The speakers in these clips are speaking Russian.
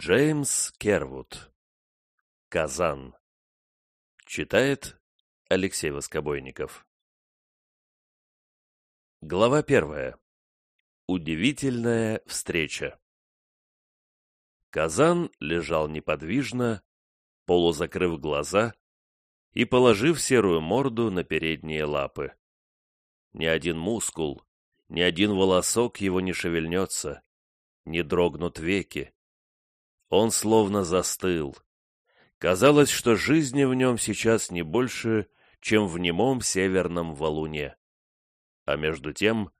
Джеймс Кервуд. Казан. Читает Алексей Воскобойников. Глава первая. Удивительная встреча. Казан лежал неподвижно, полузакрыв глаза и положив серую морду на передние лапы. Ни один мускул, ни один волосок его не шевельнется, не дрогнут веки он словно застыл. Казалось, что жизни в нем сейчас не больше, чем в немом северном валуне. А между тем,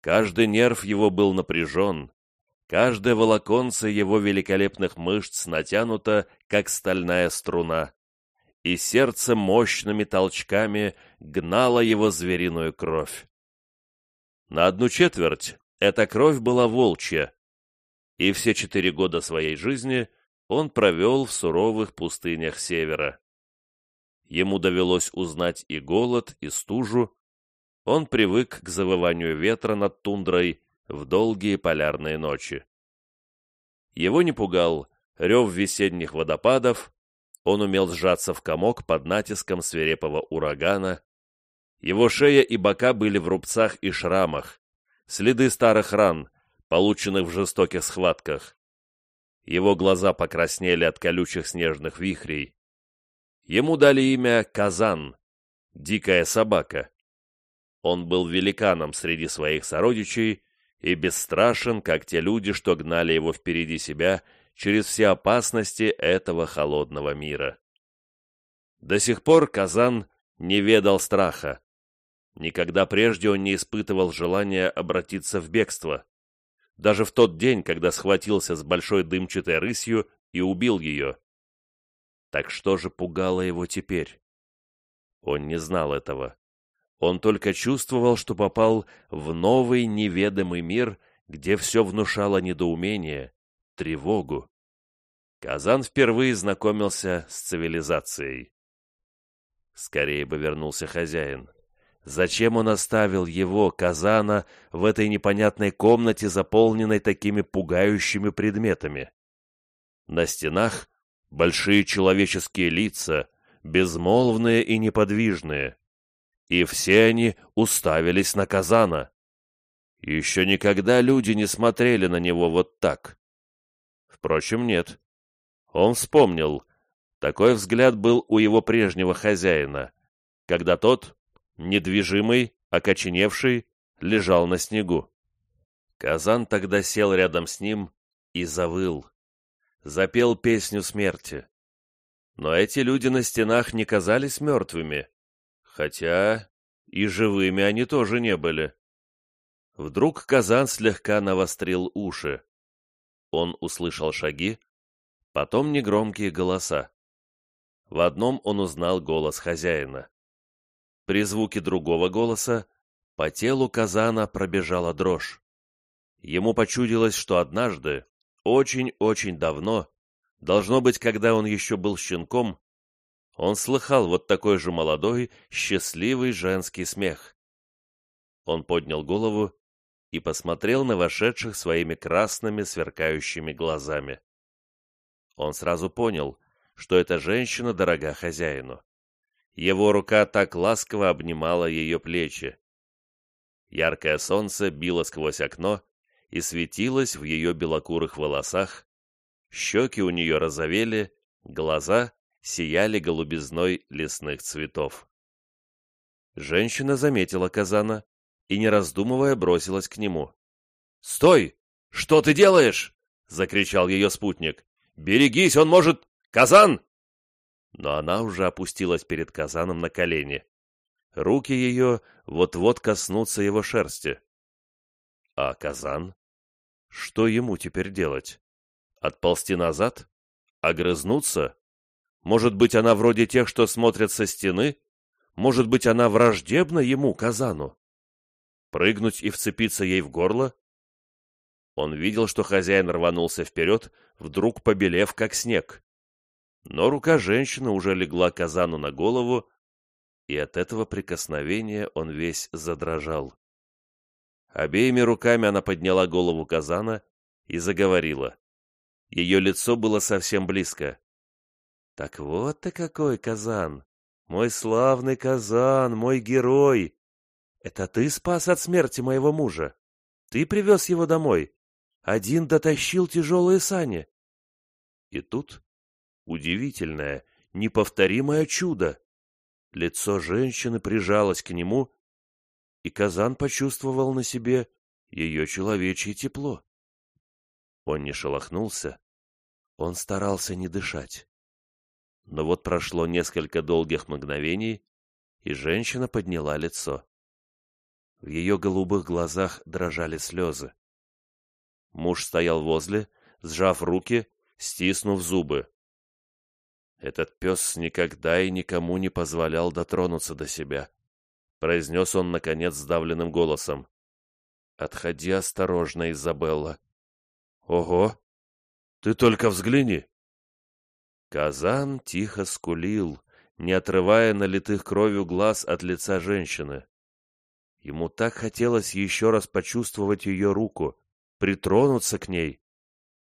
каждый нерв его был напряжен, каждое волоконце его великолепных мышц натянуто, как стальная струна, и сердце мощными толчками гнало его звериную кровь. На одну четверть эта кровь была волчья, и все четыре года своей жизни он провел в суровых пустынях севера. Ему довелось узнать и голод, и стужу. Он привык к завыванию ветра над тундрой в долгие полярные ночи. Его не пугал рев весенних водопадов, он умел сжаться в комок под натиском свирепого урагана. Его шея и бока были в рубцах и шрамах, следы старых ран, полученных в жестоких схватках. Его глаза покраснели от колючих снежных вихрей. Ему дали имя Казан, дикая собака. Он был великаном среди своих сородичей и бесстрашен, как те люди, что гнали его впереди себя через все опасности этого холодного мира. До сих пор Казан не ведал страха. Никогда прежде он не испытывал желания обратиться в бегство даже в тот день, когда схватился с большой дымчатой рысью и убил ее. Так что же пугало его теперь? Он не знал этого. Он только чувствовал, что попал в новый неведомый мир, где все внушало недоумение, тревогу. Казан впервые знакомился с цивилизацией. Скорее бы вернулся хозяин. Зачем он оставил его, Казана, в этой непонятной комнате, заполненной такими пугающими предметами? На стенах большие человеческие лица, безмолвные и неподвижные. И все они уставились на Казана. Еще никогда люди не смотрели на него вот так. Впрочем, нет. Он вспомнил. Такой взгляд был у его прежнего хозяина, когда тот недвижимый, окоченевший, лежал на снегу. Казан тогда сел рядом с ним и завыл. Запел песню смерти. Но эти люди на стенах не казались мертвыми, хотя и живыми они тоже не были. Вдруг Казан слегка навострил уши. Он услышал шаги, потом негромкие голоса. В одном он узнал голос хозяина. При звуке другого голоса по телу Казана пробежала дрожь. Ему почудилось, что однажды, очень-очень давно, должно быть, когда он еще был щенком, он слыхал вот такой же молодой, счастливый женский смех. Он поднял голову и посмотрел на вошедших своими красными сверкающими глазами. Он сразу понял, что эта женщина дорога хозяину. Его рука так ласково обнимала ее плечи. Яркое солнце било сквозь окно и светилось в ее белокурых волосах, щеки у нее розовели, глаза сияли голубизной лесных цветов. Женщина заметила Казана и, не раздумывая, бросилась к нему. «Стой! Что ты делаешь?» — закричал ее спутник. «Берегись, он может... Казан!» Но она уже опустилась перед казаном на колени. Руки ее вот-вот коснутся его шерсти. А казан? Что ему теперь делать? Отползти назад? Огрызнуться? Может быть, она вроде тех, что смотрят со стены? Может быть, она враждебна ему, казану? Прыгнуть и вцепиться ей в горло? Он видел, что хозяин рванулся вперед, вдруг побелев, как снег. Но рука женщины уже легла Казану на голову, и от этого прикосновения он весь задрожал. Обеими руками она подняла голову Казана и заговорила. Ее лицо было совсем близко. «Так вот ты какой, Казан! Мой славный Казан, мой герой! Это ты спас от смерти моего мужа? Ты привез его домой? Один дотащил тяжелые сани?» И тут удивительное, неповторимое чудо. Лицо женщины прижалось к нему, и Казан почувствовал на себе ее человечье тепло. Он не шелохнулся, он старался не дышать. Но вот прошло несколько долгих мгновений, и женщина подняла лицо. В ее голубых глазах дрожали слезы. Муж стоял возле, сжав руки, стиснув зубы. Этот пес никогда и никому не позволял дотронуться до себя, произнес он, наконец, сдавленным голосом. Отходи осторожно, Изабелла. Ого! Ты только взгляни! Казан тихо скулил, не отрывая налитых кровью глаз от лица женщины. Ему так хотелось еще раз почувствовать ее руку, притронуться к ней.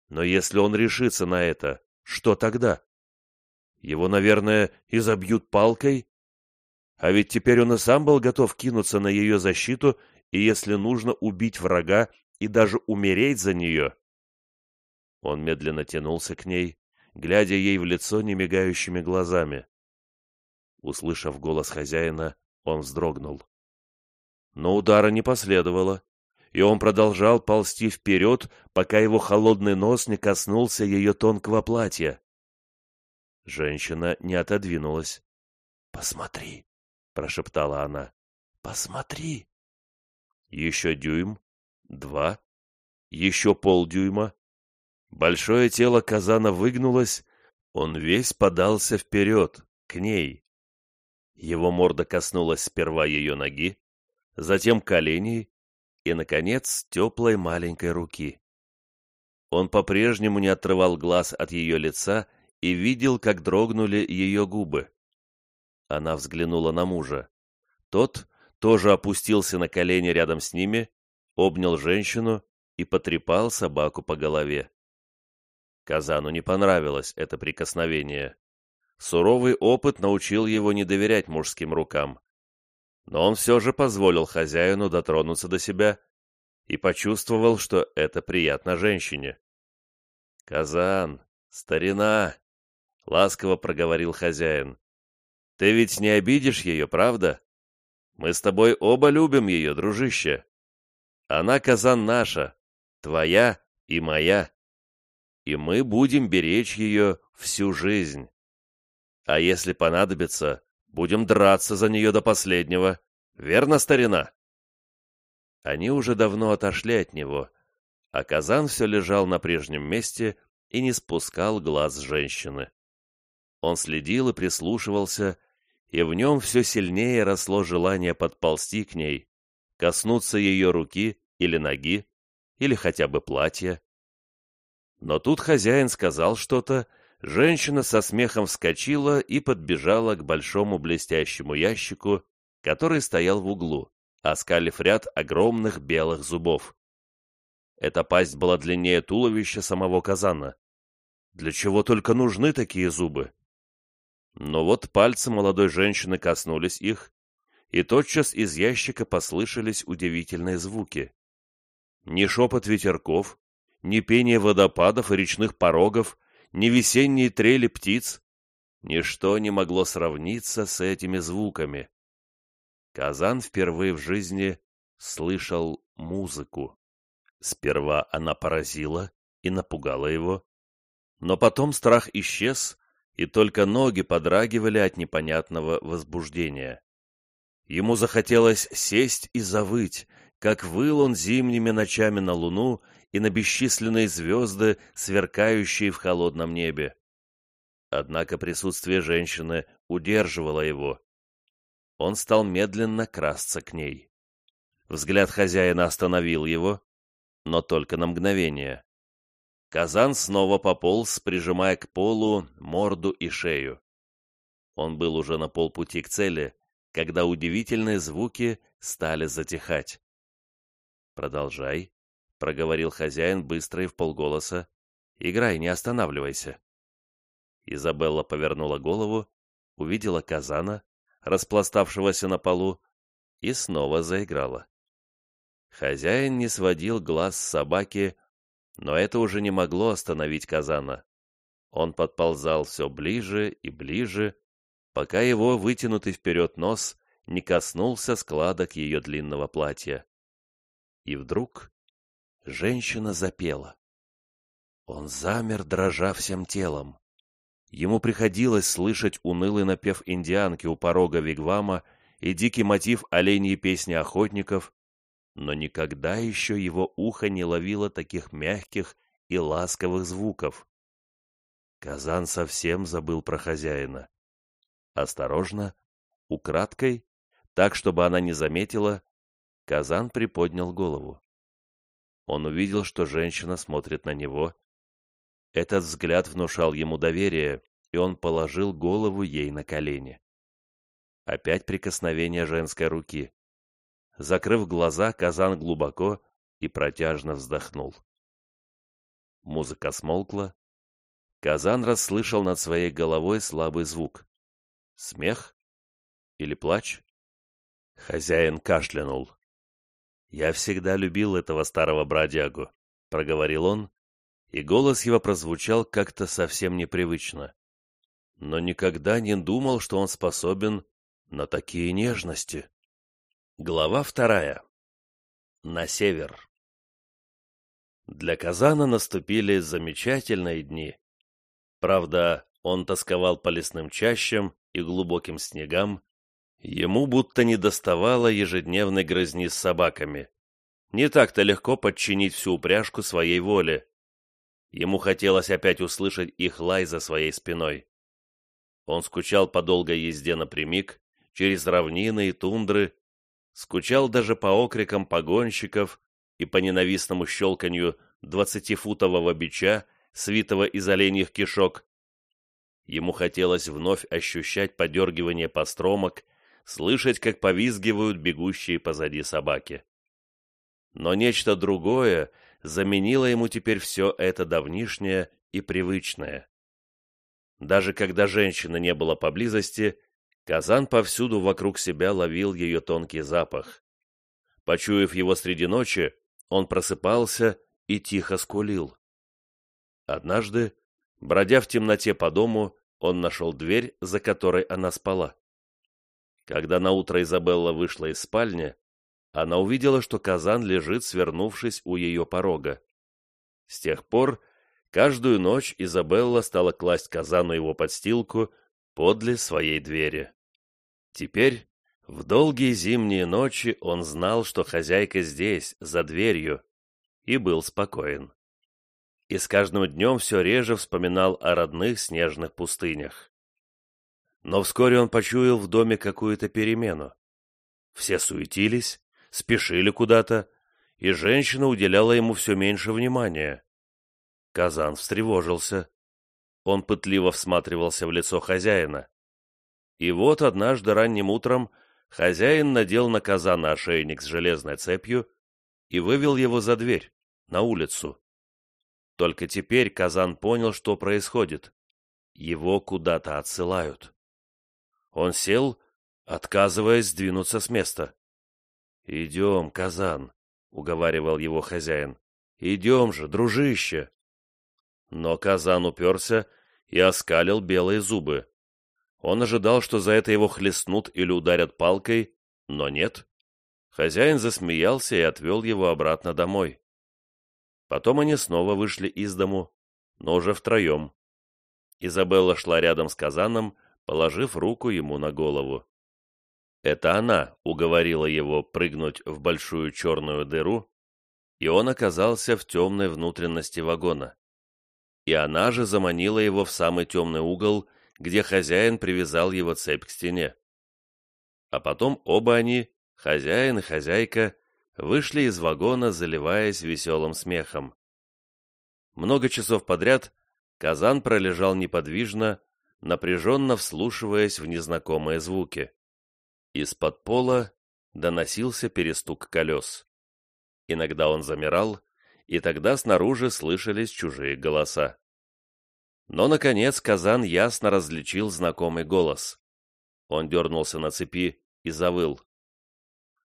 Но если он решится на это, что тогда? Его, наверное, изобьют палкой? А ведь теперь он и сам был готов кинуться на ее защиту и, если нужно, убить врага и даже умереть за нее. Он медленно тянулся к ней, глядя ей в лицо немигающими глазами. Услышав голос хозяина, он вздрогнул. Но удара не последовало, и он продолжал ползти вперед, пока его холодный нос не коснулся ее тонкого платья. Женщина не отодвинулась. «Посмотри», — прошептала она, — «посмотри». Еще дюйм, два, еще полдюйма. Большое тело казана выгнулось, он весь подался вперед, к ней. Его морда коснулась сперва ее ноги, затем коленей и, наконец, теплой маленькой руки. Он по-прежнему не отрывал глаз от ее лица и видел, как дрогнули ее губы. Она взглянула на мужа. Тот тоже опустился на колени рядом с ними, обнял женщину и потрепал собаку по голове. Казану не понравилось это прикосновение. Суровый опыт научил его не доверять мужским рукам. Но он все же позволил хозяину дотронуться до себя и почувствовал, что это приятно женщине. «Казан, старина!» — ласково проговорил хозяин. «Ты ведь не обидишь ее, правда? Мы с тобой оба любим ее, дружище. Она, Казан, наша, твоя и моя. И мы будем беречь ее всю жизнь. А если понадобится, будем драться за нее до последнего. Верно, старина?» Они уже давно отошли от него, а Казан все лежал на прежнем месте и не спускал глаз женщины. Он следил и прислушивался, и в нем все сильнее росло желание подползти к ней, коснуться ее руки или ноги, или хотя бы платья. Но тут хозяин сказал что-то, женщина со смехом вскочила и подбежала к большому блестящему ящику, который стоял в углу, оскалив ряд огромных белых зубов. Эта пасть была длиннее туловища самого казана. Для чего только нужны такие зубы? Но вот пальцы молодой женщины коснулись их, и тотчас из ящика послышались удивительные звуки. Ни шепот ветерков, ни пение водопадов и речных порогов, ни весенние трели птиц, ничто не могло сравниться с этими звуками. Казан впервые в жизни слышал музыку. Сперва она поразила и напугала его, но потом страх исчез, и только ноги подрагивали от непонятного возбуждения. Ему захотелось сесть и завыть, как выл он зимними ночами на луну и на бесчисленные звезды, сверкающие в холодном небе. Однако присутствие женщины удерживало его. Он стал медленно красться к ней. Взгляд хозяина остановил его, но только на мгновение. Казан снова пополз, прижимая к полу морду и шею. Он был уже на полпути к цели, когда удивительные звуки стали затихать. «Продолжай», — проговорил хозяин быстро и вполголоса, Играй, не останавливайся. Изабелла повернула голову, увидела казана, распластавшегося на полу, и снова заиграла. Хозяин не сводил глаз с собаки, но это уже не могло остановить казана. Он подползал все ближе и ближе, пока его вытянутый вперед нос не коснулся складок ее длинного платья. И вдруг женщина запела. Он замер, дрожа всем телом. Ему приходилось слышать унылый напев индианки у порога вигвама и дикий мотив оленьей песни охотников, но никогда еще его ухо не ловило таких мягких и ласковых звуков. Казан совсем забыл про хозяина. Осторожно, украдкой, так, чтобы она не заметила, Казан приподнял голову. Он увидел, что женщина смотрит на него. Этот взгляд внушал ему доверие, и он положил голову ей на колени. Опять прикосновение женской руки. Закрыв глаза, Казан глубоко и протяжно вздохнул. Музыка смолкла. Казан расслышал над своей головой слабый звук. Смех? Или плач? Хозяин кашлянул. «Я всегда любил этого старого бродягу», — проговорил он, и голос его прозвучал как-то совсем непривычно. Но никогда не думал, что он способен на такие нежности. Глава вторая. На север. Для Казана наступили замечательные дни. Правда, он тосковал по лесным чащам и глубоким снегам, ему будто не доставало ежедневной грызни с собаками. Не так-то легко подчинить всю упряжку своей воле. Ему хотелось опять услышать их лай за своей спиной. Он скучал по долгой езде напрямик, через равнины и тундры, скучал даже по окрикам погонщиков и по ненавистному щелканью двадцатифутового бича, свитого из оленьих кишок. Ему хотелось вновь ощущать подергивание постромок, слышать, как повизгивают бегущие позади собаки. Но нечто другое заменило ему теперь все это давнишнее и привычное. Даже когда женщины не было поблизости, Казан повсюду вокруг себя ловил ее тонкий запах. Почуяв его среди ночи, он просыпался и тихо скулил. Однажды, бродя в темноте по дому, он нашел дверь, за которой она спала. Когда наутро Изабелла вышла из спальни, она увидела, что Казан лежит, свернувшись у ее порога. С тех пор каждую ночь Изабелла стала класть Казану его подстилку подле своей двери. Теперь, в долгие зимние ночи, он знал, что хозяйка здесь, за дверью, и был спокоен. И с каждым днем все реже вспоминал о родных снежных пустынях. Но вскоре он почуял в доме какую-то перемену. Все суетились, спешили куда-то, и женщина уделяла ему все меньше внимания. Казан встревожился. Он пытливо всматривался в лицо хозяина. И вот однажды ранним утром хозяин надел на казана ошейник с железной цепью и вывел его за дверь, на улицу. Только теперь казан понял, что происходит. Его куда-то отсылают. Он сел, отказываясь сдвинуться с места. «Идем, казан», — уговаривал его хозяин. «Идем же, дружище!» Но казан уперся и оскалил белые зубы. Он ожидал, что за это его хлестнут или ударят палкой, но нет. Хозяин засмеялся и отвел его обратно домой. Потом они снова вышли из дому, но уже втроем. Изабелла шла рядом с казаном, положив руку ему на голову. Это она уговорила его прыгнуть в большую черную дыру, и он оказался в темной внутренности вагона и она же заманила его в самый темный угол, где хозяин привязал его цепь к стене. А потом оба они, хозяин и хозяйка, вышли из вагона, заливаясь веселым смехом. Много часов подряд Казан пролежал неподвижно, напряженно вслушиваясь в незнакомые звуки. Из-под пола доносился перестук колес. Иногда он замирал и тогда снаружи слышались чужие голоса. Но, наконец, Казан ясно различил знакомый голос. Он дернулся на цепи и завыл.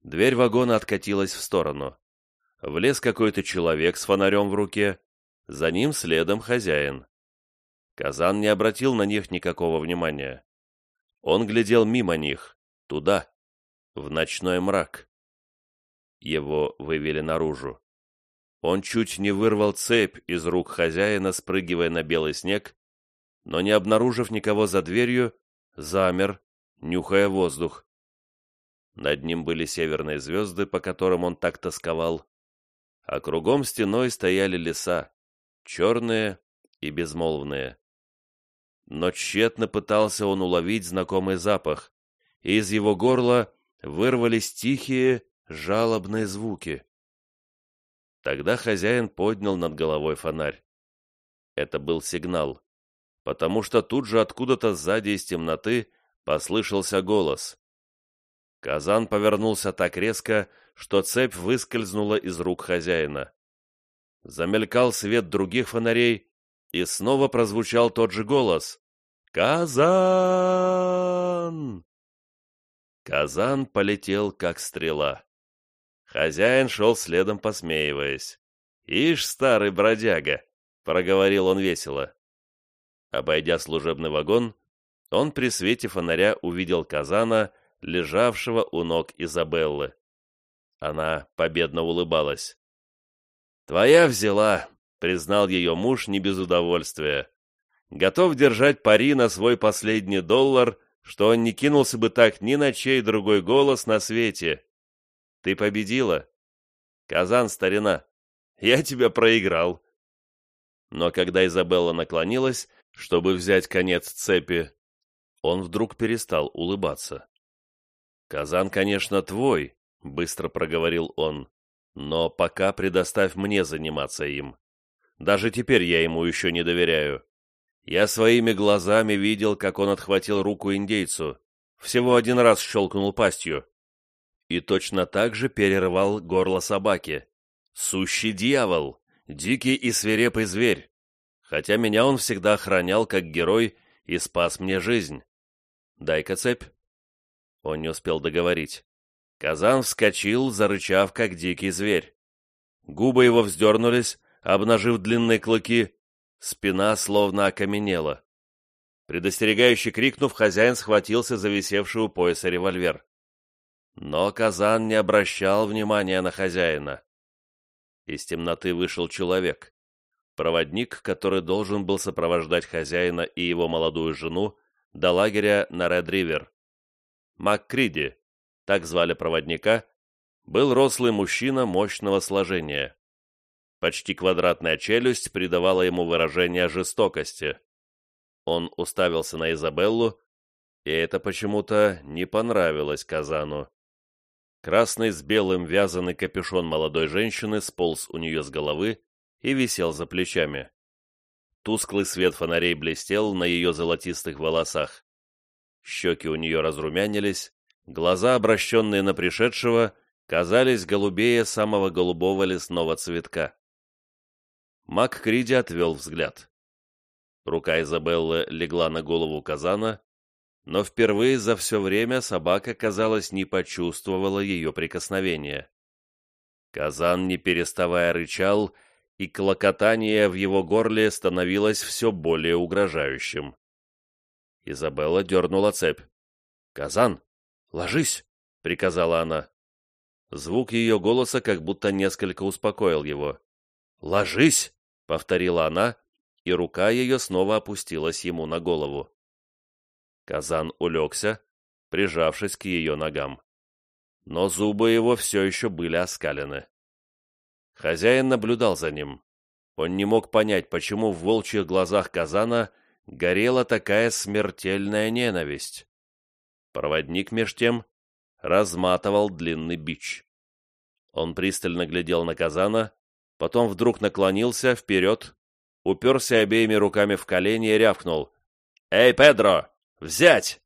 Дверь вагона откатилась в сторону. Влез какой-то человек с фонарем в руке, за ним следом хозяин. Казан не обратил на них никакого внимания. Он глядел мимо них, туда, в ночной мрак. Его вывели наружу. Он чуть не вырвал цепь из рук хозяина, спрыгивая на белый снег, но, не обнаружив никого за дверью, замер, нюхая воздух. Над ним были северные звезды, по которым он так тосковал, а кругом стеной стояли леса, черные и безмолвные. Но тщетно пытался он уловить знакомый запах, и из его горла вырвались тихие, жалобные звуки. Тогда хозяин поднял над головой фонарь. Это был сигнал, потому что тут же откуда-то сзади из темноты послышался голос. Казан повернулся так резко, что цепь выскользнула из рук хозяина. Замелькал свет других фонарей, и снова прозвучал тот же голос. «Казан!» Казан полетел, как стрела. Хозяин шел следом, посмеиваясь. «Ишь, старый бродяга!» — проговорил он весело. Обойдя служебный вагон, он при свете фонаря увидел Казана, лежавшего у ног Изабеллы. Она победно улыбалась. «Твоя взяла», — признал ее муж не без удовольствия. «Готов держать пари на свой последний доллар, что он не кинулся бы так ни на чей другой голос на свете. Ты победила. Казан, старина, я тебя проиграл». Но когда Изабелла наклонилась, чтобы взять конец цепи, он вдруг перестал улыбаться. «Казан, конечно, твой», — быстро проговорил он. «Но пока предоставь мне заниматься им. Даже теперь я ему еще не доверяю. Я своими глазами видел, как он отхватил руку индейцу. Всего один раз щелкнул пастью. И точно так же перервал горло собаки. Сущий дьявол! Дикий и свирепый зверь! Хотя меня он всегда охранял как герой и спас мне жизнь. Дай-ка цепь». Он не успел договорить. Казан вскочил, зарычав, как дикий зверь. Губы его вздернулись, обнажив длинные клыки, спина словно окаменела. Предостерегающе крикнув, хозяин схватился за висевший у пояса револьвер. Но Казан не обращал внимания на хозяина. Из темноты вышел человек. Проводник, который должен был сопровождать хозяина и его молодую жену до лагеря на Ред-Ривер. МакКриди, так звали проводника, был рослый мужчина мощного сложения. Почти квадратная челюсть придавала ему выражение жестокости. Он уставился на Изабеллу, и это почему-то не понравилось Казану. Красный с белым вязаный капюшон молодой женщины сполз у нее с головы и висел за плечами. Тусклый свет фонарей блестел на ее золотистых волосах. Щеки у нее разрумянились, Глаза, обращенные на пришедшего, казались голубее самого голубого лесного цветка. Мак Криди отвел взгляд. Рука Изабеллы легла на голову казана, но впервые за все время собака, казалось, не почувствовала ее прикосновения. Казан, не переставая, рычал, и клокотание в его горле становилось все более угрожающим. Изабелла дернула цепь. «Казан!» «Ложись!» — приказала она. Звук ее голоса как будто несколько успокоил его. «Ложись!» — повторила она, и рука ее снова опустилась ему на голову. Казан улегся, прижавшись к ее ногам. Но зубы его все еще были оскалены. Хозяин наблюдал за ним. Он не мог понять, почему в волчьих глазах Казана горела такая смертельная ненависть. Проводник, меж тем, разматывал длинный бич. Он пристально глядел на Казана, потом вдруг наклонился вперед, уперся обеими руками в колени и рявкнул. «Эй, Педро! Взять!»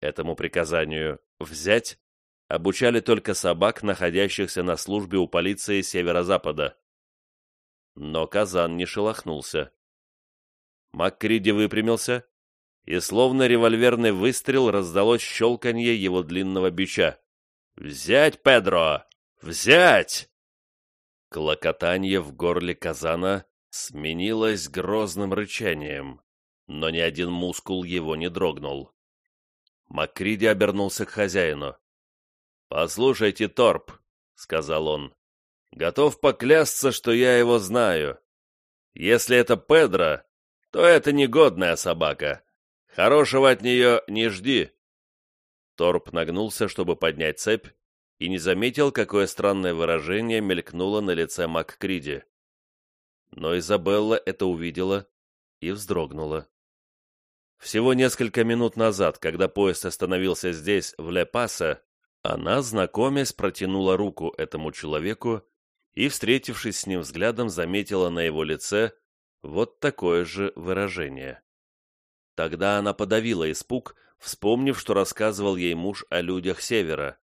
Этому приказанию «взять» обучали только собак, находящихся на службе у полиции Северо-Запада. но казан не шелохнулся. Маккриди выпрямился, и словно револьверный выстрел раздалось щелканье его длинного бича. «Взять, Педро! Взять!» Клокотанье в горле казана сменилось грозным рычанием, но ни один мускул его не дрогнул. Маккриди обернулся к хозяину. «Послушайте, Торп», — сказал он, — «готов поклясться, что я его знаю. Если это Педро, то это негодная собака. Хорошего от нее не жди». Торп нагнулся, чтобы поднять цепь, и не заметил, какое странное выражение мелькнуло на лице Маккриди. Но Изабелла это увидела и вздрогнула. Всего несколько минут назад, когда поезд остановился здесь, в Ле-Пасо, она, знакомясь, протянула руку этому человеку и, встретившись с ним взглядом, заметила на его лице вот такое же выражение. Тогда она подавила испуг, вспомнив, что рассказывал ей муж о людях Севера.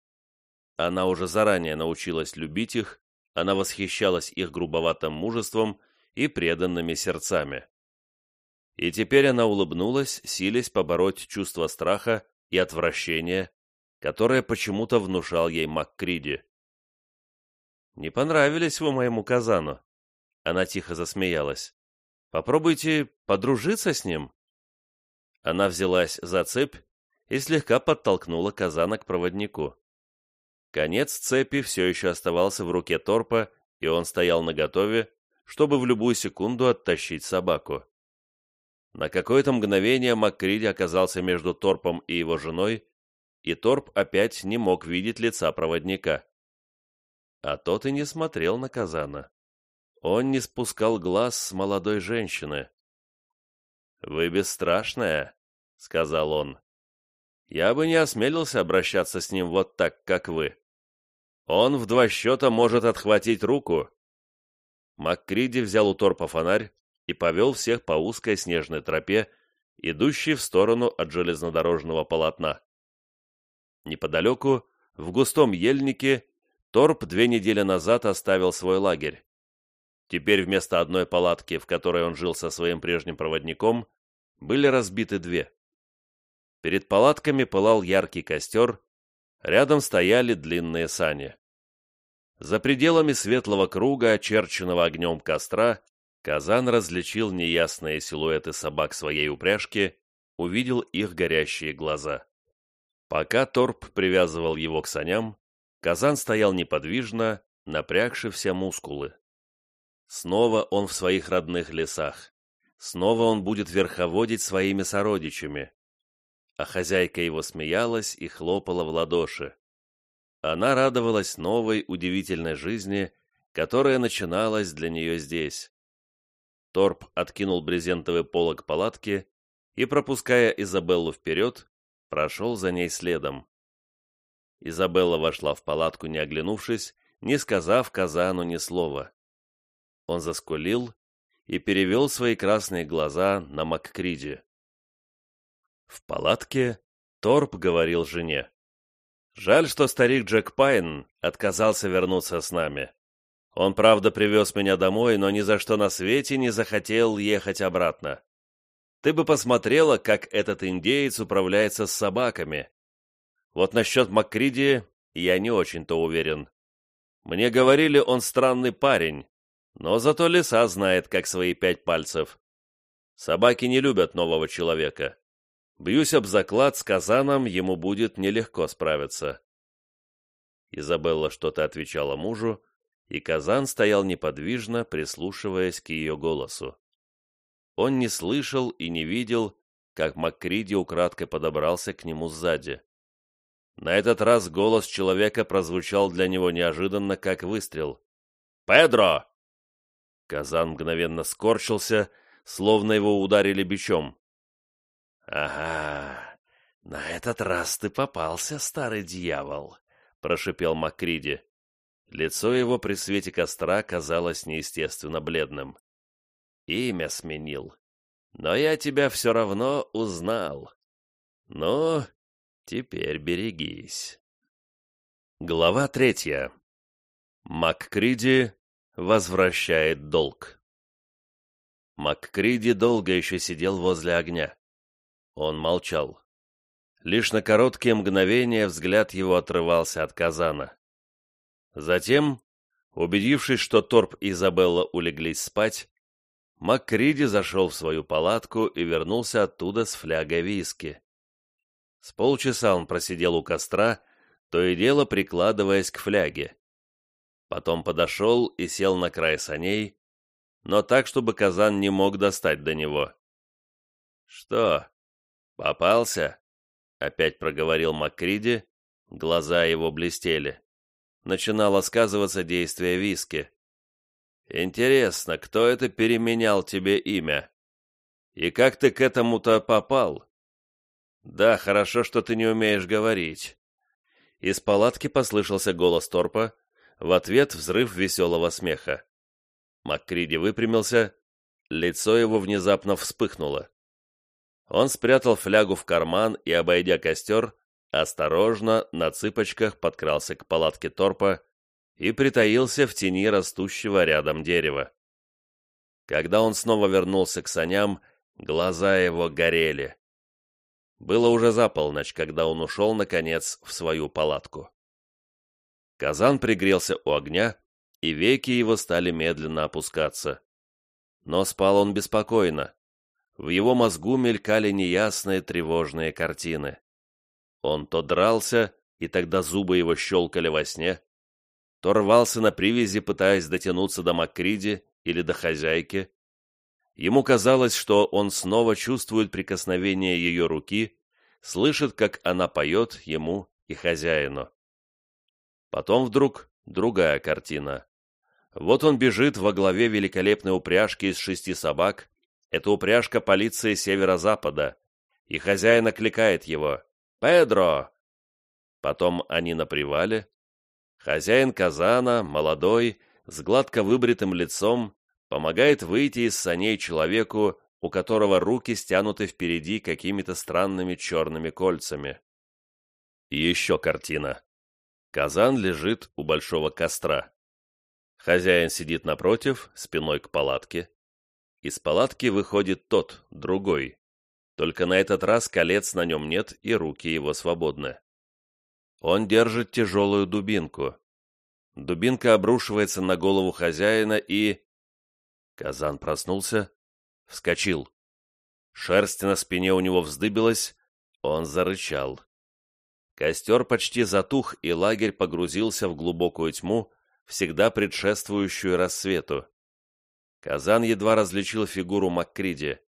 Она уже заранее научилась любить их, она восхищалась их грубоватым мужеством и преданными сердцами. И теперь она улыбнулась, силясь побороть чувство страха и отвращения, которое почему-то внушал ей Маккриди. «Не понравились вы моему казану?» Она тихо засмеялась. «Попробуйте подружиться с ним». Она взялась за цепь и слегка подтолкнула казана к проводнику. Конец цепи все еще оставался в руке торпа, и он стоял наготове, чтобы в любую секунду оттащить собаку. На какое-то мгновение Маккриди оказался между торпом и его женой, и торп опять не мог видеть лица проводника. А тот и не смотрел на Казана. Он не спускал глаз с молодой женщины. «Вы бесстрашная», — сказал он. «Я бы не осмелился обращаться с ним вот так, как вы. Он в два счета может отхватить руку». Маккриди взял у торпа фонарь и повел всех по узкой снежной тропе, идущей в сторону от железнодорожного полотна. Неподалеку, в густом ельнике, Торп две недели назад оставил свой лагерь. Теперь вместо одной палатки, в которой он жил со своим прежним проводником, были разбиты две. Перед палатками пылал яркий костер, рядом стояли длинные сани. За пределами светлого круга, очерченного огнем костра, Казан различил неясные силуэты собак своей упряжки, увидел их горящие глаза. Пока Торп привязывал его к саням, Казан стоял неподвижно, напрягши все мускулы. Снова он в своих родных лесах. Снова он будет верховодить своими сородичами. А хозяйка его смеялась и хлопала в ладоши. Она радовалась новой, удивительной жизни, которая начиналась для нее здесь. Торп откинул брезентовый полог палатки и, пропуская Изабеллу вперед, прошел за ней следом. Изабелла вошла в палатку, не оглянувшись, не сказав Казану ни слова. Он заскулил и перевел свои красные глаза на Маккриди. В палатке Торп говорил жене. «Жаль, что старик Джек Пайн отказался вернуться с нами. Он, правда, привез меня домой, но ни за что на свете не захотел ехать обратно. Ты бы посмотрела, как этот индеец управляется с собаками. Вот насчет Маккриди я не очень-то уверен. Мне говорили, он странный парень, но зато лиса знает, как свои пять пальцев. Собаки не любят нового человека. Бьюсь об заклад, с Казаном ему будет нелегко справиться. Изабелла что-то отвечала мужу, и Казан стоял неподвижно, прислушиваясь к ее голосу. Он не слышал и не видел, как Маккриди украдкой подобрался к нему сзади. На этот раз голос человека прозвучал для него неожиданно, как выстрел. «Педро!» Казан мгновенно скорчился, словно его ударили бичом. «Ага, на этот раз ты попался, старый дьявол», — прошипел Макриди. Лицо его при свете костра казалось неестественно бледным. «Имя сменил, но я тебя все равно узнал. Ну, теперь берегись». Глава третья. Маккриди возвращает долг. Маккриди долго еще сидел возле огня. Он молчал. Лишь на короткие мгновения взгляд его отрывался от казана. Затем, убедившись, что Торп и Изабелла улеглись спать, Маккриди зашел в свою палатку и вернулся оттуда с флягой виски. С полчаса он просидел у костра, то и дело прикладываясь к фляге. Потом подошел и сел на край саней, но так, чтобы казан не мог достать до него. «Что, попался?» — опять проговорил Маккриди, глаза его блестели. Начинало сказываться действие виски. «Интересно, кто это переменял тебе имя? И как ты к этому-то попал?» «Да, хорошо, что ты не умеешь говорить». Из палатки послышался голос Торпа, в ответ взрыв веселого смеха. Маккриди выпрямился, лицо его внезапно вспыхнуло. Он спрятал флягу в карман и, обойдя костер, осторожно, на цыпочках подкрался к палатке торпа и притаился в тени растущего рядом дерева. Когда он снова вернулся к саням, глаза его горели. Было уже за полночь, когда он ушел, наконец, в свою палатку. Казан пригрелся у огня, и веки его стали медленно опускаться. Но спал он беспокойно. В его мозгу мелькали неясные тревожные картины. Он то дрался, и тогда зубы его щелкали во сне, то рвался на привязи, пытаясь дотянуться до Маккриди или до хозяйки. Ему казалось, что он снова чувствует прикосновение ее руки, слышит, как она поет ему и хозяину. Потом вдруг другая картина. Вот он бежит во главе великолепной упряжки из шести собак. Это упряжка полиции северо-запада. И хозяин окликает его. «Педро!» Потом они на привале. Хозяин казана, молодой, с гладко выбритым лицом, помогает выйти из саней человеку, у которого руки стянуты впереди какими-то странными черными кольцами. И еще картина. Казан лежит у большого костра. Хозяин сидит напротив, спиной к палатке. Из палатки выходит тот, другой. Только на этот раз колец на нем нет, и руки его свободны. Он держит тяжелую дубинку. Дубинка обрушивается на голову хозяина и... Казан проснулся, вскочил. Шерсть на спине у него вздыбилась, он зарычал. Костер почти затух, и лагерь погрузился в глубокую тьму, всегда предшествующую рассвету. Казан едва различил фигуру Маккриди.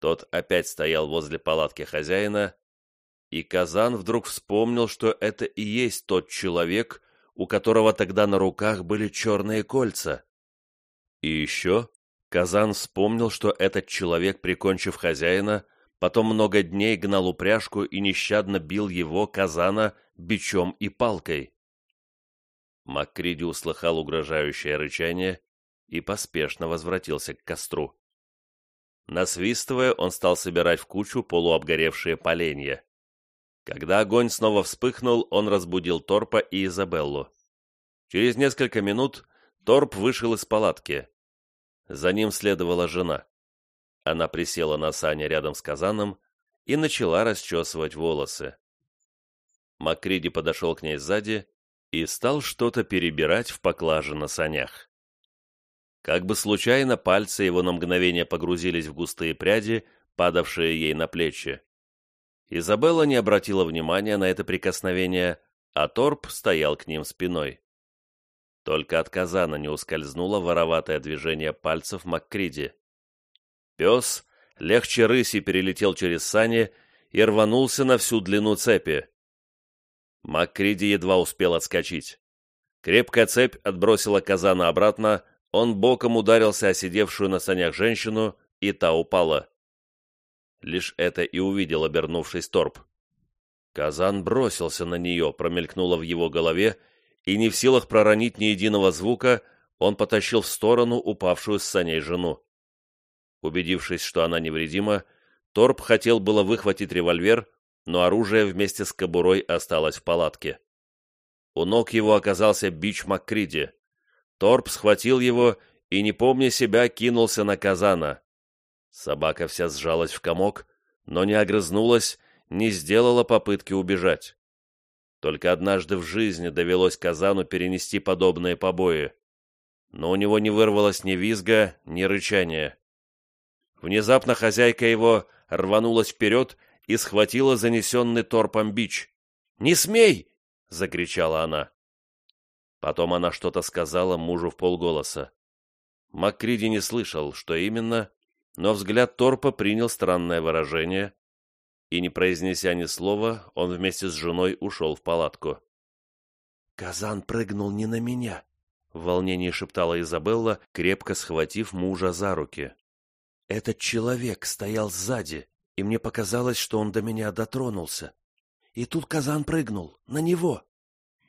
Тот опять стоял возле палатки хозяина, и Казан вдруг вспомнил, что это и есть тот человек, у которого тогда на руках были черные кольца. И еще Казан вспомнил, что этот человек, прикончив хозяина, потом много дней гнал упряжку и нещадно бил его, Казана, бичом и палкой. Маккриди услыхал угрожающее рычание и поспешно возвратился к костру. Насвистывая, он стал собирать в кучу полуобгоревшие поленья. Когда огонь снова вспыхнул, он разбудил Торпа и Изабеллу. Через несколько минут Торп вышел из палатки. За ним следовала жена. Она присела на сане рядом с казаном и начала расчесывать волосы. Макриди подошел к ней сзади и стал что-то перебирать в поклаже на санях. Как бы случайно пальцы его на мгновение погрузились в густые пряди, падавшие ей на плечи. Изабелла не обратила внимания на это прикосновение, а Торп стоял к ним спиной. Только от казана не ускользнуло вороватое движение пальцев Маккриди. Пес легче рыси перелетел через сани и рванулся на всю длину цепи. Маккриди едва успел отскочить. Крепкая цепь отбросила казана обратно, он боком ударился о сидевшую на санях женщину, и та упала. Лишь это и увидел обернувшись торп. Казан бросился на нее, промелькнуло в его голове, и не в силах проронить ни единого звука, он потащил в сторону упавшую с саней жену. Убедившись, что она невредима, Торп хотел было выхватить револьвер, но оружие вместе с кобурой осталось в палатке. У ног его оказался бич Маккриди. Торп схватил его и, не помня себя, кинулся на казана. Собака вся сжалась в комок, но не огрызнулась, не сделала попытки убежать. Только однажды в жизни довелось казану перенести подобные побои. Но у него не вырвалось ни визга, ни рычания. Внезапно хозяйка его рванулась вперед и схватила занесенный торпом бич. «Не смей!» — закричала она. Потом она что-то сказала мужу в полголоса. Маккриди не слышал, что именно, но взгляд Торпа принял странное выражение, и, не произнеся ни слова, он вместе с женой ушел в палатку. «Казан прыгнул не на меня», — в волнении шептала Изабелла, крепко схватив мужа за руки. «Этот человек стоял сзади, и мне показалось, что он до меня дотронулся. И тут Казан прыгнул, на него.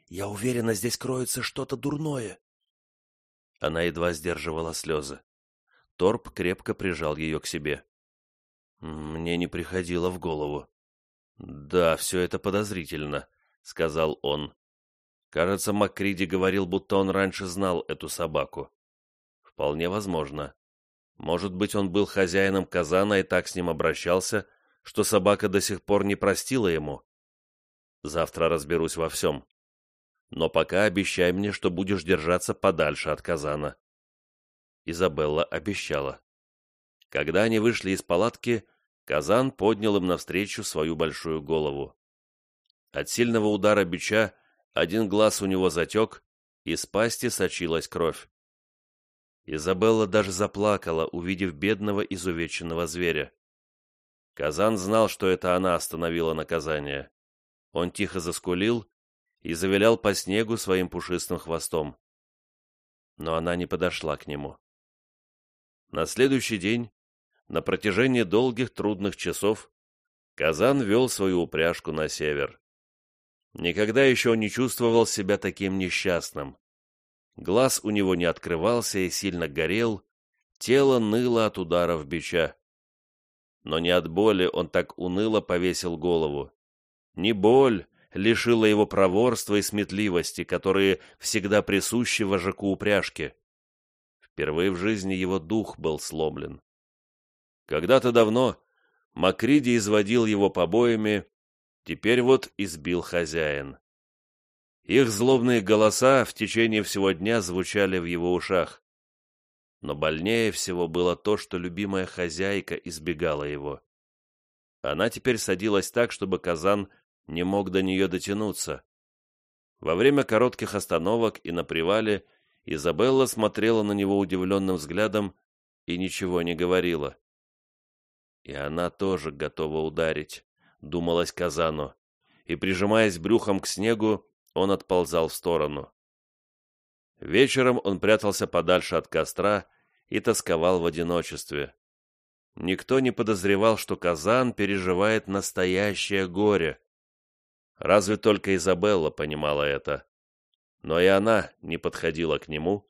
Я уверена, здесь кроется что-то дурное». Она едва сдерживала слезы. Торп крепко прижал ее к себе. Мне не приходило в голову. «Да, все это подозрительно», — сказал он. Кажется, Маккриди говорил, будто он раньше знал эту собаку. Вполне возможно. Может быть, он был хозяином казана и так с ним обращался, что собака до сих пор не простила ему. Завтра разберусь во всем. Но пока обещай мне, что будешь держаться подальше от казана. Изабелла обещала. Когда они вышли из палатки, Казан поднял им навстречу свою большую голову. От сильного удара бича один глаз у него затек, из пасти сочилась кровь. Изабелла даже заплакала, увидев бедного изувеченного зверя. Казан знал, что это она остановила наказание. Он тихо заскулил и завилял по снегу своим пушистым хвостом. Но она не подошла к нему. На следующий день на протяжении долгих трудных часов Казан вел свою упряжку на север. Никогда еще он не чувствовал себя таким несчастным. Глаз у него не открывался и сильно горел, тело ныло от ударов бича. Но не от боли он так уныло повесил голову. Не боль лишила его проворства и сметливости, которые всегда присущи вожаку упряжки. Впервые в жизни его дух был сломлен. Когда-то давно Макриди изводил его побоями, теперь вот избил хозяин. Их злобные голоса в течение всего дня звучали в его ушах. Но больнее всего было то, что любимая хозяйка избегала его. Она теперь садилась так, чтобы казан не мог до нее дотянуться. Во время коротких остановок и на привале Изабелла смотрела на него удивленным взглядом и ничего не говорила. И она тоже готова ударить, думалось Казану, и, прижимаясь брюхом к снегу, он отползал в сторону. Вечером он прятался подальше от костра и тосковал в одиночестве. Никто не подозревал, что Казан переживает настоящее горе. Разве только Изабелла понимала это. Но и она не подходила к нему,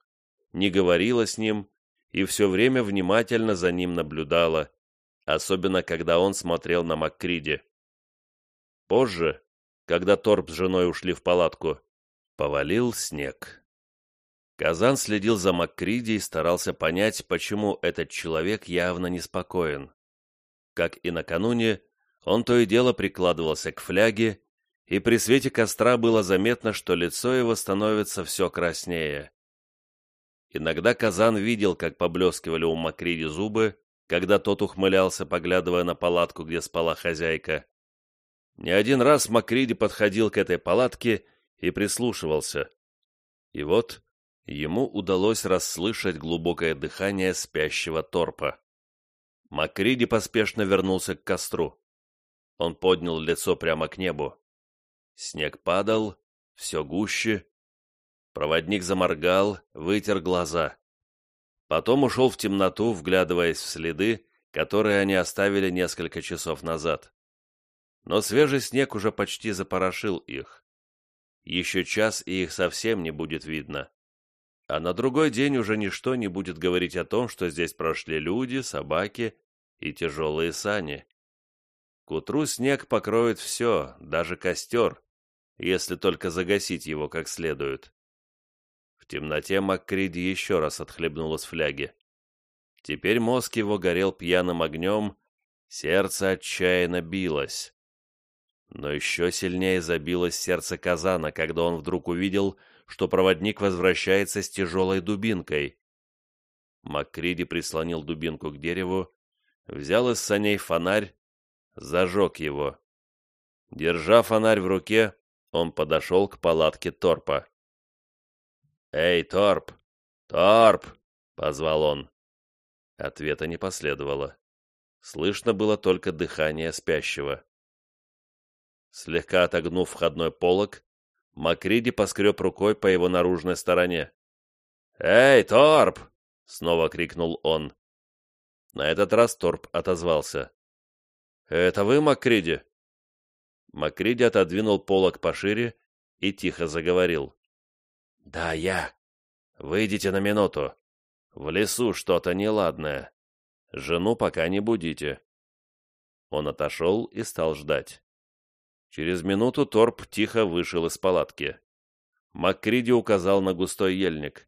не говорила с ним и все время внимательно за ним наблюдала, особенно когда он смотрел на Маккриди. Позже, когда Торп с женой ушли в палатку, повалил снег. Казан следил за Маккриди и старался понять, почему этот человек явно неспокоен. Как и накануне, он то и дело прикладывался к фляге, и при свете костра было заметно, что лицо его становится все краснее. Иногда Казан видел, как поблескивали у Макриди зубы, когда тот ухмылялся, поглядывая на палатку, где спала хозяйка. Не один раз Макриди подходил к этой палатке и прислушивался. И вот ему удалось расслышать глубокое дыхание спящего торпа. Макриди поспешно вернулся к костру. Он поднял лицо прямо к небу. Снег падал, все гуще. Проводник заморгал, вытер глаза. Потом ушел в темноту, вглядываясь в следы, которые они оставили несколько часов назад. Но свежий снег уже почти запорошил их. Еще час, и их совсем не будет видно. А на другой день уже ничто не будет говорить о том, что здесь прошли люди, собаки и тяжелые сани. К утру снег покроет все, даже костер, если только загасить его как следует темноте Маккриди еще раз отхлебнул из фляги. Теперь мозг его горел пьяным огнем, сердце отчаянно билось. Но еще сильнее забилось сердце Казана, когда он вдруг увидел, что проводник возвращается с тяжелой дубинкой. Маккриди прислонил дубинку к дереву, взял из саней фонарь, зажег его. Держа фонарь в руке, он подошел к палатке Торпа. «Эй, Торп! Торп!» — позвал он. Ответа не последовало. Слышно было только дыхание спящего. Слегка отогнув входной полог, Макриди поскреб рукой по его наружной стороне. «Эй, Торп!» — снова крикнул он. На этот раз Торп отозвался. «Это вы, Макриди?» Макриди отодвинул полог пошире и тихо заговорил. «Да, я. Выйдите на минуту. В лесу что-то неладное. Жену пока не будите». Он отошел и стал ждать. Через минуту Торп тихо вышел из палатки. Маккриди указал на густой ельник.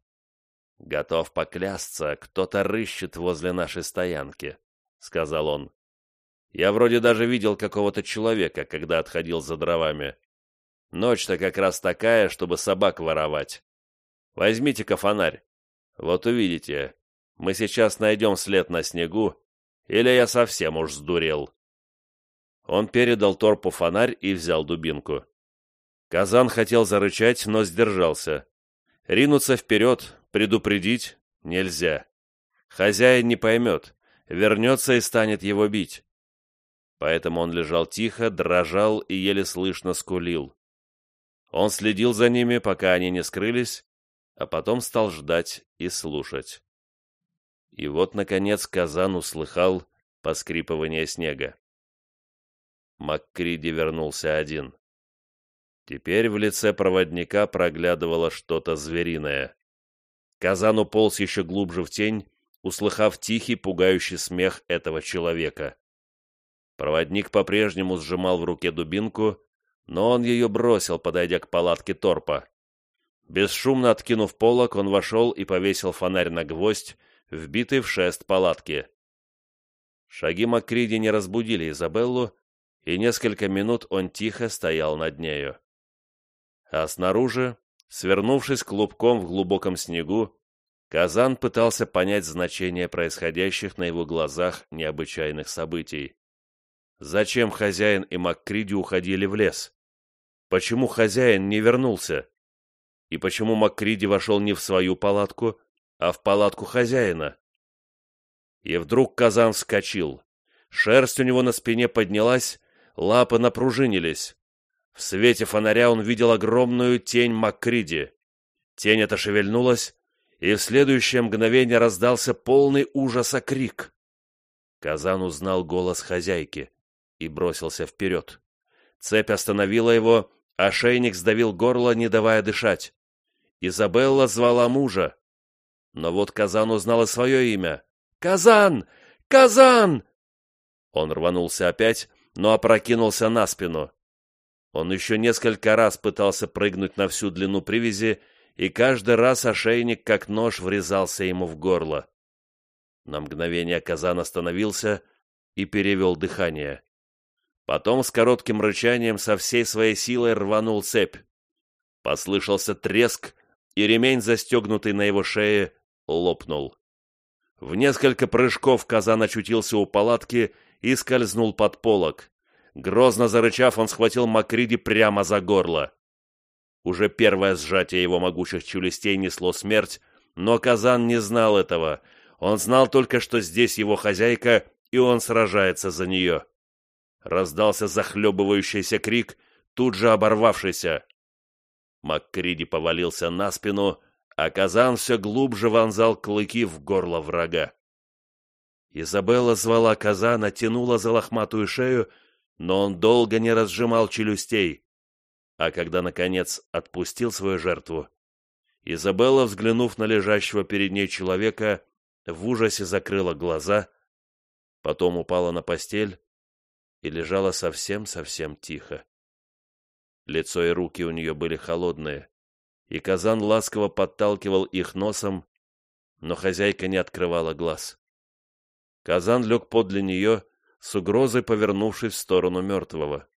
«Готов поклясться, кто-то рыщет возле нашей стоянки», — сказал он. «Я вроде даже видел какого-то человека, когда отходил за дровами. Ночь-то как раз такая, чтобы собак воровать. Возьмите-ка фонарь. Вот увидите, мы сейчас найдем след на снегу, или я совсем уж сдурел». Он передал Торпу фонарь и взял дубинку. Казан хотел зарычать, но сдержался. Ринуться вперед, предупредить нельзя. Хозяин не поймет, вернется и станет его бить. Поэтому он лежал тихо, дрожал и еле слышно скулил. Он следил за ними, пока они не скрылись, а потом стал ждать и слушать. И вот, наконец, Казан услыхал поскрипывание снега. Маккриди вернулся один. Теперь в лице проводника проглядывало что-то звериное. Казан уполз еще глубже в тень, услыхав тихий, пугающий смех этого человека. Проводник по-прежнему сжимал в руке дубинку, но он ее бросил, подойдя к палатке торпа. Бесшумно откинув полок, он вошел и повесил фонарь на гвоздь, вбитый в шест палатки. Шаги Макриди не разбудили Изабеллу, и несколько минут он тихо стоял над нею. А снаружи, свернувшись клубком в глубоком снегу, Казан пытался понять значение происходящих на его глазах необычайных событий. Зачем хозяин и Маккриди уходили в лес? Почему хозяин не вернулся? И почему Маккриди вошел не в свою палатку, а в палатку хозяина? И вдруг Казан вскочил. Шерсть у него на спине поднялась, лапы напружинились. В свете фонаря он видел огромную тень Маккриди. Тень эта шевельнулась, и в следующее мгновение раздался полный ужаса крик. Казан узнал голос хозяйки и бросился вперед. Цепь остановила его, а шейник сдавил горло, не давая дышать. Изабелла звала мужа. Но вот Казан узнал и свое имя. «Казан! Казан!» Он рванулся опять, но опрокинулся на спину. Он еще несколько раз пытался прыгнуть на всю длину привязи, и каждый раз ошейник, как нож, врезался ему в горло. На мгновение Казан остановился и перевел дыхание. Потом с коротким рычанием со всей своей силой рванул цепь. Послышался треск, и ремень, застегнутый на его шее, лопнул. В несколько прыжков Казан очутился у палатки и скользнул под полок. Грозно зарычав, он схватил Макриди прямо за горло. Уже первое сжатие его могучих челюстей несло смерть, но Казан не знал этого. Он знал только, что здесь его хозяйка, и он сражается за нее. Раздался захлебывающийся крик, тут же оборвавшийся. Маккриди повалился на спину, а Казан все глубже вонзал клыки в горло врага. Изабелла звала Казана, тянула за лохматую шею, но он долго не разжимал челюстей. А когда, наконец, отпустил свою жертву, Изабелла, взглянув на лежащего перед ней человека, в ужасе закрыла глаза, потом упала на постель и лежала совсем-совсем тихо. Лицо и руки у нее были холодные, и казан ласково подталкивал их носом, но хозяйка не открывала глаз. Казан лег подле нее, с угрозой повернувшись в сторону мертвого.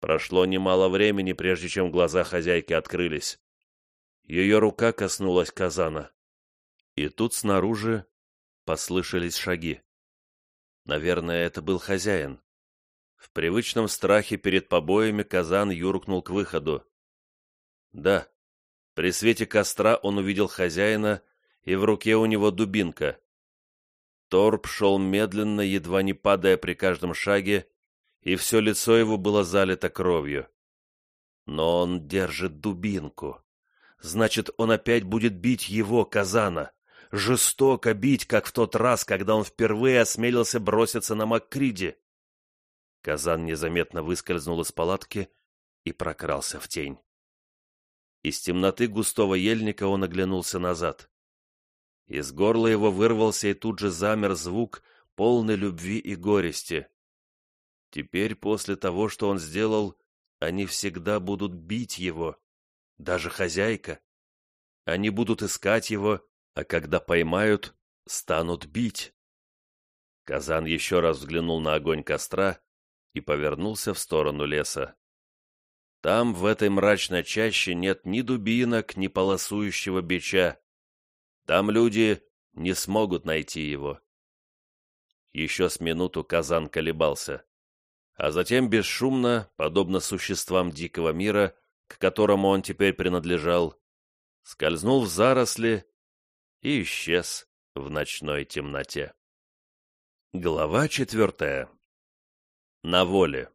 Прошло немало времени, прежде чем глаза хозяйки открылись. Ее рука коснулась казана. И тут снаружи послышались шаги. Наверное, это был хозяин. В привычном страхе перед побоями казан юркнул к выходу. Да, при свете костра он увидел хозяина, и в руке у него дубинка. Торп шел медленно, едва не падая при каждом шаге, и все лицо его было залито кровью. Но он держит дубинку. Значит, он опять будет бить его, Казана. Жестоко бить, как в тот раз, когда он впервые осмелился броситься на Маккриди. Казан незаметно выскользнул из палатки и прокрался в тень. Из темноты густого ельника он оглянулся назад. Из горла его вырвался и тут же замер звук, полный любви и горести. Теперь, после того, что он сделал, они всегда будут бить его, даже хозяйка. Они будут искать его, а когда поймают, станут бить. Казан еще раз взглянул на огонь костра и повернулся в сторону леса. Там, в этой мрачной чаще, нет ни дубинок, ни полосующего бича. Там люди не смогут найти его. Еще с минуту Казан колебался а затем бесшумно, подобно существам дикого мира, к которому он теперь принадлежал, скользнул в заросли и исчез в ночной темноте. Глава четвертая. На воле.